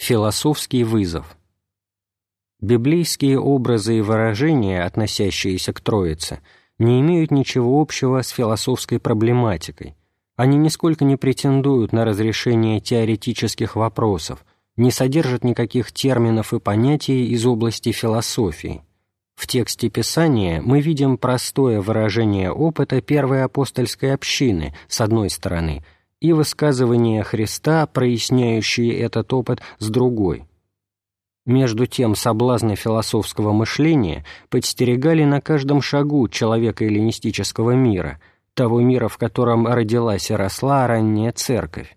Философский вызов. Библейские образы и выражения, относящиеся к Троице, не имеют ничего общего с философской проблематикой. Они нисколько не претендуют на разрешение теоретических вопросов, не содержат никаких терминов и понятий из области философии. В тексте Писания мы видим простое выражение опыта первой апостольской общины, с одной стороны – и высказывания Христа, проясняющие этот опыт, с другой. Между тем соблазны философского мышления подстерегали на каждом шагу человека эллинистического мира, того мира, в котором родилась и росла ранняя церковь.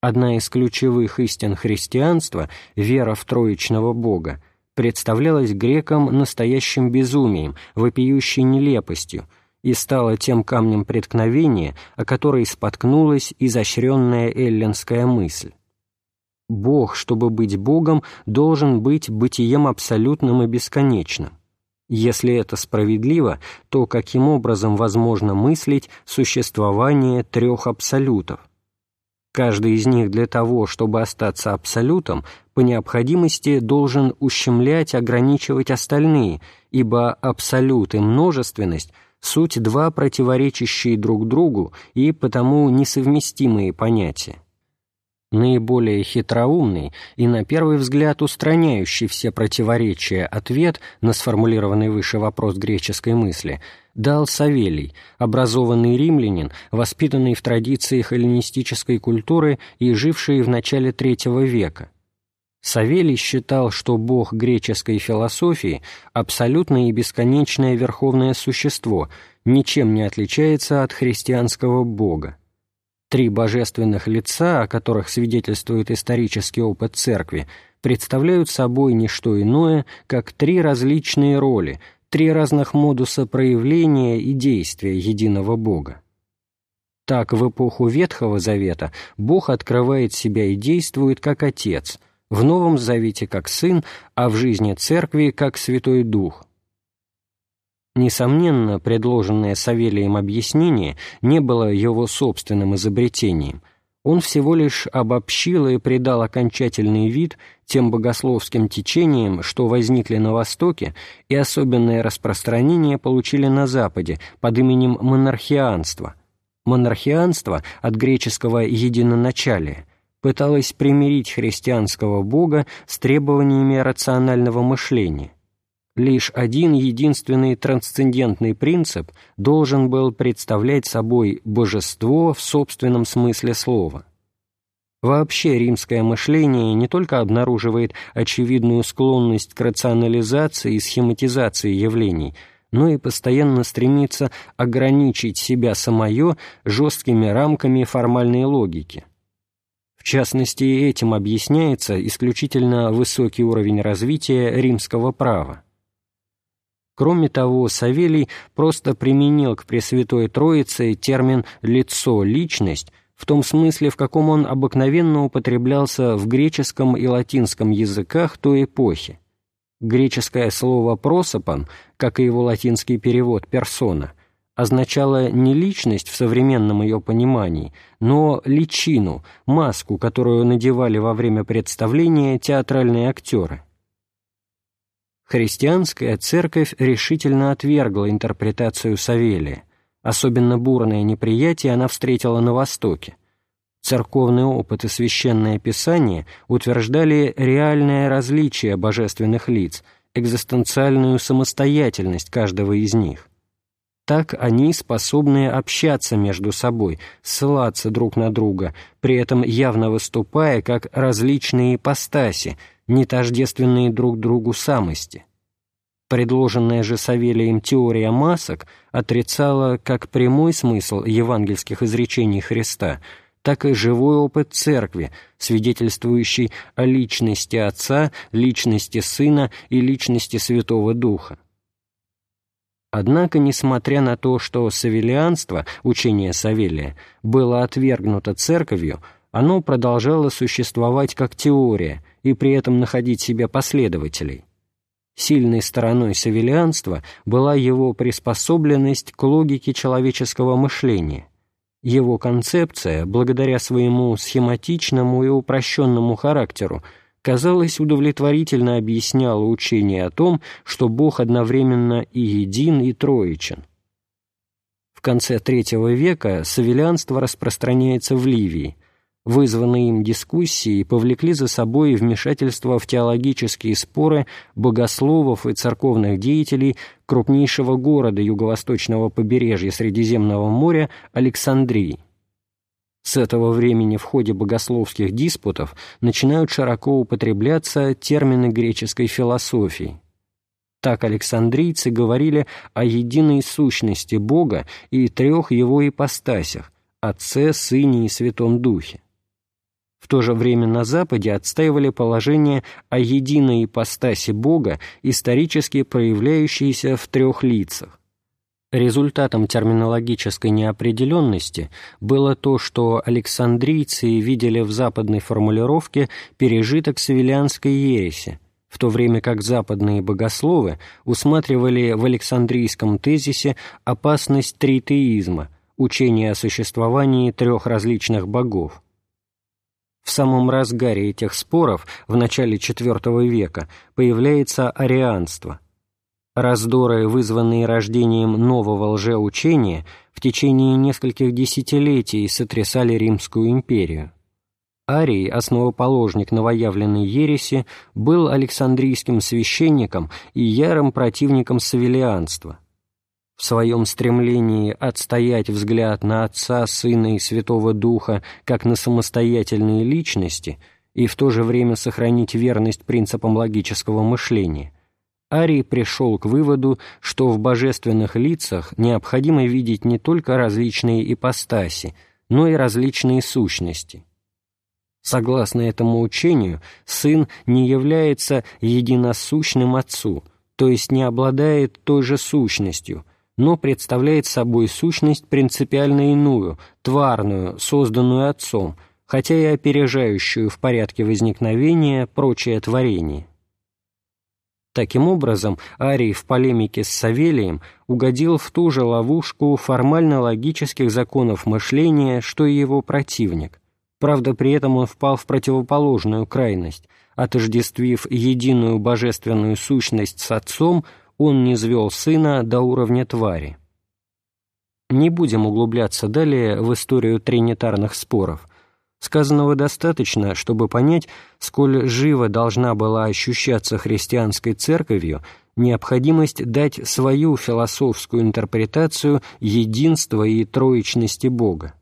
Одна из ключевых истин христианства, вера в троичного Бога, представлялась грекам настоящим безумием, вопиющей нелепостью – и стала тем камнем преткновения, о которой споткнулась изощренная эллинская мысль. Бог, чтобы быть Богом, должен быть бытием абсолютным и бесконечным. Если это справедливо, то каким образом возможно мыслить существование трех абсолютов? Каждый из них для того, чтобы остаться абсолютом, по необходимости должен ущемлять, ограничивать остальные, ибо абсолют и множественность – суть два противоречащие друг другу и потому несовместимые понятия. Наиболее хитроумный и, на первый взгляд, устраняющий все противоречия ответ на сформулированный выше вопрос греческой мысли дал Савелий, образованный римлянин, воспитанный в традициях эллинистической культуры и живший в начале III века, Савелий считал, что Бог греческой философии – абсолютное и бесконечное верховное существо, ничем не отличается от христианского Бога. Три божественных лица, о которых свидетельствует исторический опыт Церкви, представляют собой не что иное, как три различные роли, три разных модуса проявления и действия единого Бога. Так, в эпоху Ветхого Завета Бог открывает себя и действует как Отец – в Новом Завете как Сын, а в жизни Церкви как Святой Дух. Несомненно, предложенное Савелием объяснение не было его собственным изобретением. Он всего лишь обобщил и придал окончательный вид тем богословским течениям, что возникли на Востоке и особенное распространение получили на Западе под именем монархианства. Монархианство от греческого «единоначалие», пыталась примирить христианского Бога с требованиями рационального мышления. Лишь один единственный трансцендентный принцип должен был представлять собой божество в собственном смысле слова. Вообще римское мышление не только обнаруживает очевидную склонность к рационализации и схематизации явлений, но и постоянно стремится ограничить себя самое жесткими рамками формальной логики – в частности, этим объясняется исключительно высокий уровень развития римского права. Кроме того, Савелий просто применил к Пресвятой Троице термин «лицо», «личность», в том смысле, в каком он обыкновенно употреблялся в греческом и латинском языках той эпохи. Греческое слово «просопон», как и его латинский перевод «персона», означало не личность в современном ее понимании, но личину, маску, которую надевали во время представления театральные актеры. Христианская церковь решительно отвергла интерпретацию Савелия. Особенно бурное неприятие она встретила на Востоке. Церковный опыт и священное писание утверждали реальное различие божественных лиц, экзистенциальную самостоятельность каждого из них. Так они способны общаться между собой, ссылаться друг на друга, при этом явно выступая как различные ипостаси, не тождественные друг другу самости. Предложенная же Савелием теория масок отрицала как прямой смысл евангельских изречений Христа, так и живой опыт Церкви, свидетельствующий о личности Отца, личности Сына и личности Святого Духа. Однако, несмотря на то, что савелианство, учение Савелия, было отвергнуто церковью, оно продолжало существовать как теория и при этом находить себе последователей. Сильной стороной савелианства была его приспособленность к логике человеческого мышления. Его концепция, благодаря своему схематичному и упрощенному характеру, казалось, удовлетворительно объясняло учение о том, что Бог одновременно и един, и троичен. В конце III века савелианство распространяется в Ливии. Вызванные им дискуссии повлекли за собой вмешательство в теологические споры богословов и церковных деятелей крупнейшего города юго-восточного побережья Средиземного моря Александрии. С этого времени в ходе богословских диспутов начинают широко употребляться термины греческой философии. Так александрийцы говорили о единой сущности Бога и трех его ипостасях – Отце, Сыне и Святом Духе. В то же время на Западе отстаивали положение о единой ипостаси Бога, исторически проявляющейся в трех лицах Результатом терминологической неопределенности было то, что александрийцы видели в западной формулировке пережиток савелианской ереси, в то время как западные богословы усматривали в александрийском тезисе опасность тритеизма, учение о существовании трех различных богов. В самом разгаре этих споров, в начале IV века, появляется арианство, Раздоры, вызванные рождением нового лжеучения, в течение нескольких десятилетий сотрясали Римскую империю. Арий, основоположник новоявленной ереси, был александрийским священником и ярым противником савелианства. В своем стремлении отстоять взгляд на Отца, Сына и Святого Духа как на самостоятельные личности и в то же время сохранить верность принципам логического мышления – Арий пришел к выводу, что в божественных лицах необходимо видеть не только различные ипостаси, но и различные сущности. Согласно этому учению, Сын не является единосущным Отцу, то есть не обладает той же сущностью, но представляет собой сущность принципиально иную, тварную, созданную Отцом, хотя и опережающую в порядке возникновения прочее творение. Таким образом, Арий в полемике с Савелием угодил в ту же ловушку формально-логических законов мышления, что и его противник. Правда, при этом он впал в противоположную крайность. Отождествив единую божественную сущность с Отцом, он не низвел Сына до уровня твари. Не будем углубляться далее в историю тринитарных споров – Сказанного достаточно, чтобы понять, сколь живо должна была ощущаться христианской церковью необходимость дать свою философскую интерпретацию единства и троичности Бога.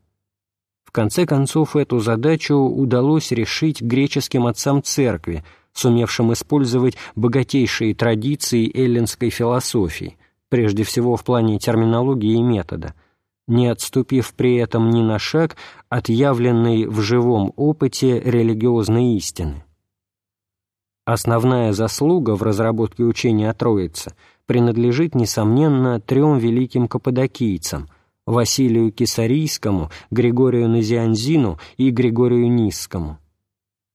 В конце концов, эту задачу удалось решить греческим отцам церкви, сумевшим использовать богатейшие традиции эллинской философии, прежде всего в плане терминологии и метода – не отступив при этом ни на шаг от явленной в живом опыте религиозной истины. Основная заслуга в разработке учения о Троице принадлежит, несомненно, трем великим каппадокийцам – Василию Кисарийскому, Григорию Назианзину и Григорию Низскому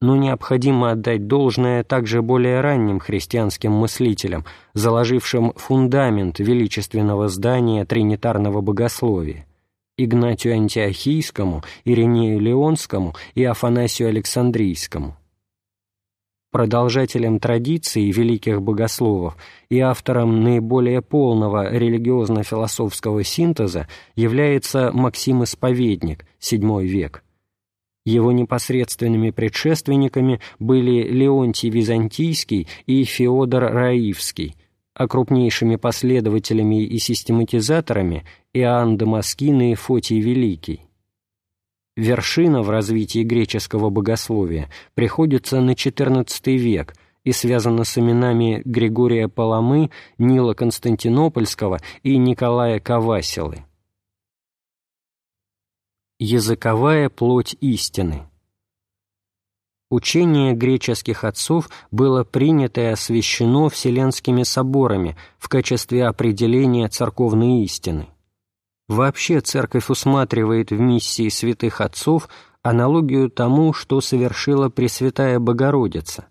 но необходимо отдать должное также более ранним христианским мыслителям, заложившим фундамент величественного здания тринитарного богословия Игнатию Антиохийскому, Иринею Леонскому и Афанасию Александрийскому. Продолжателем традиции великих богословов и автором наиболее полного религиозно-философского синтеза является Максим Исповедник, VII век – его непосредственными предшественниками были Леонтий Византийский и Феодор Раивский, а крупнейшими последователями и систематизаторами Иоанн Дамаскин и Фотий Великий. Вершина в развитии греческого богословия приходится на XIV век и связана с именами Григория Паламы, Нила Константинопольского и Николая Кавасилы. Языковая плоть истины. Учение греческих отцов было принято и освящено Вселенскими соборами в качестве определения церковной истины. Вообще Церковь усматривает в миссии святых отцов аналогию тому, что совершила Пресвятая Богородица.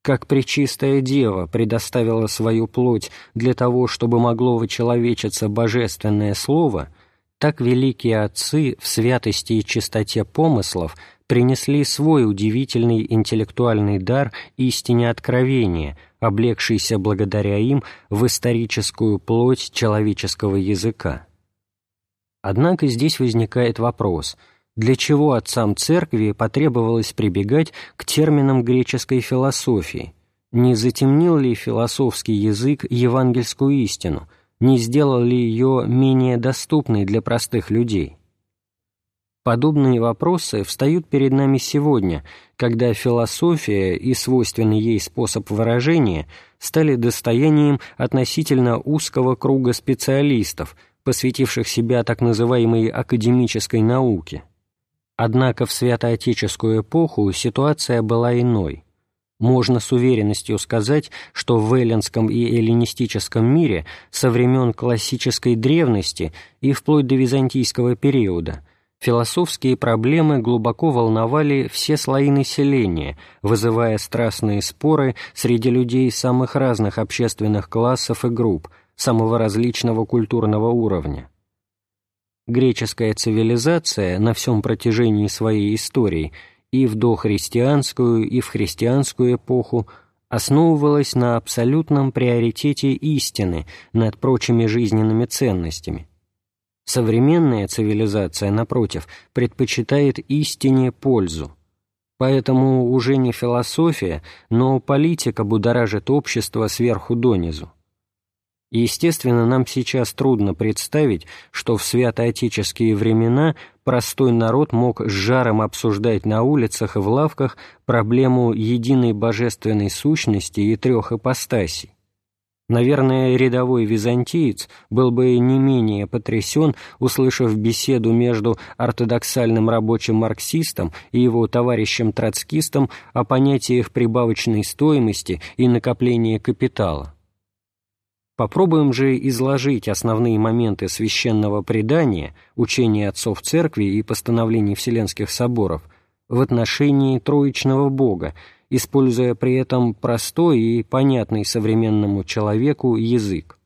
Как Пречистая Дева предоставила свою плоть для того, чтобы могло вычеловечиться Божественное Слово – так великие отцы в святости и чистоте помыслов принесли свой удивительный интеллектуальный дар истине откровения, облегшийся благодаря им в историческую плоть человеческого языка. Однако здесь возникает вопрос – для чего отцам церкви потребовалось прибегать к терминам греческой философии? Не затемнил ли философский язык евангельскую истину? Не сделал ли ее менее доступной для простых людей? Подобные вопросы встают перед нами сегодня, когда философия и свойственный ей способ выражения стали достоянием относительно узкого круга специалистов, посвятивших себя так называемой академической науке. Однако в святоотеческую эпоху ситуация была иной. Можно с уверенностью сказать, что в эллинском и эллинистическом мире со времен классической древности и вплоть до византийского периода философские проблемы глубоко волновали все слои населения, вызывая страстные споры среди людей самых разных общественных классов и групп, самого различного культурного уровня. Греческая цивилизация на всем протяжении своей истории и в дохристианскую, и в христианскую эпоху основывалась на абсолютном приоритете истины над прочими жизненными ценностями. Современная цивилизация, напротив, предпочитает истине пользу. Поэтому уже не философия, но политика будоражит общество сверху донизу. Естественно, нам сейчас трудно представить, что в святоотеческие времена простой народ мог с жаром обсуждать на улицах и в лавках проблему единой божественной сущности и трех ипостасей. Наверное, рядовой византиец был бы не менее потрясен, услышав беседу между ортодоксальным рабочим марксистом и его товарищем-троцкистом о понятиях прибавочной стоимости и накопления капитала. Попробуем же изложить основные моменты священного предания, учения отцов церкви и постановлений Вселенских соборов в отношении Троичного Бога, используя при этом простой и понятный современному человеку язык.